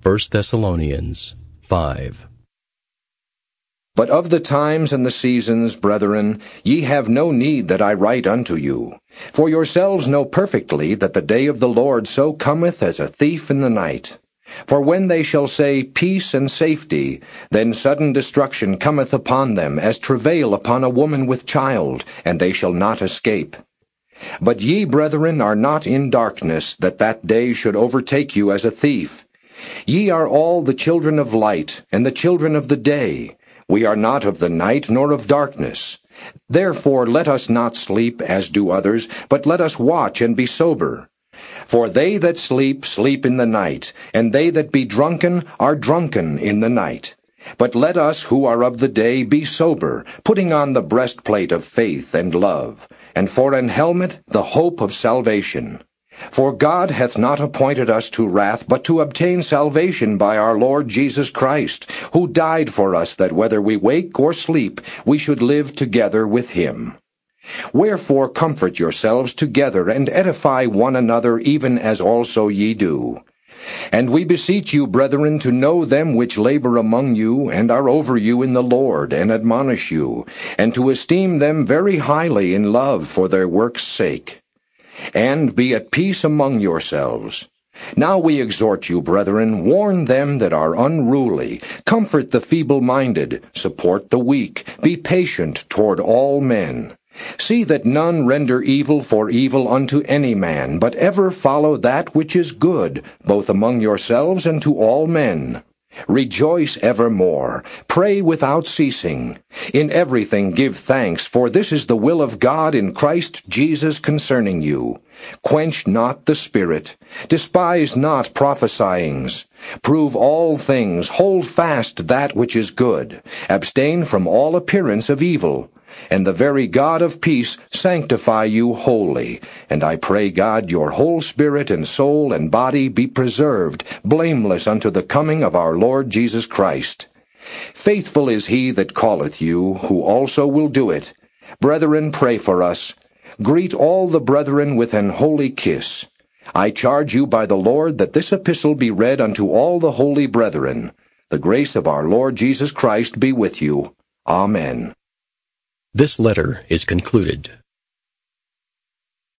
1 Thessalonians 5. But of the times and the seasons, brethren, ye have no need that I write unto you. For yourselves know perfectly that the day of the Lord so cometh as a thief in the night. For when they shall say, Peace and safety, then sudden destruction cometh upon them, as travail upon a woman with child, and they shall not escape. But ye, brethren, are not in darkness, that that day should overtake you as a thief. Ye are all the children of light, and the children of the day. We are not of the night, nor of darkness. Therefore let us not sleep, as do others, but let us watch and be sober. For they that sleep, sleep in the night, and they that be drunken are drunken in the night. But let us who are of the day be sober, putting on the breastplate of faith and love, and for an helmet the hope of salvation. For God hath not appointed us to wrath, but to obtain salvation by our Lord Jesus Christ, who died for us, that whether we wake or sleep, we should live together with him. Wherefore comfort yourselves together, and edify one another, even as also ye do. And we beseech you, brethren, to know them which labor among you, and are over you in the Lord, and admonish you, and to esteem them very highly in love for their work's sake and be at peace among yourselves. Now we exhort you, brethren, warn them that are unruly, comfort the feeble-minded, support the weak, be patient toward all men. See that none render evil for evil unto any man, but ever follow that which is good, both among yourselves and to all men. Rejoice evermore. Pray without ceasing. In everything give thanks, for this is the will of God in Christ Jesus concerning you. Quench not the Spirit. Despise not prophesyings. Prove all things. Hold fast that which is good. Abstain from all appearance of evil and the very God of peace sanctify you wholly. And I pray God your whole spirit and soul and body be preserved, blameless unto the coming of our Lord Jesus Christ. Faithful is he that calleth you, who also will do it. Brethren, pray for us. Greet all the brethren with an holy kiss. I charge you by the Lord that this epistle be read unto all the holy brethren. The grace of our Lord Jesus Christ be with you. Amen. This letter is concluded.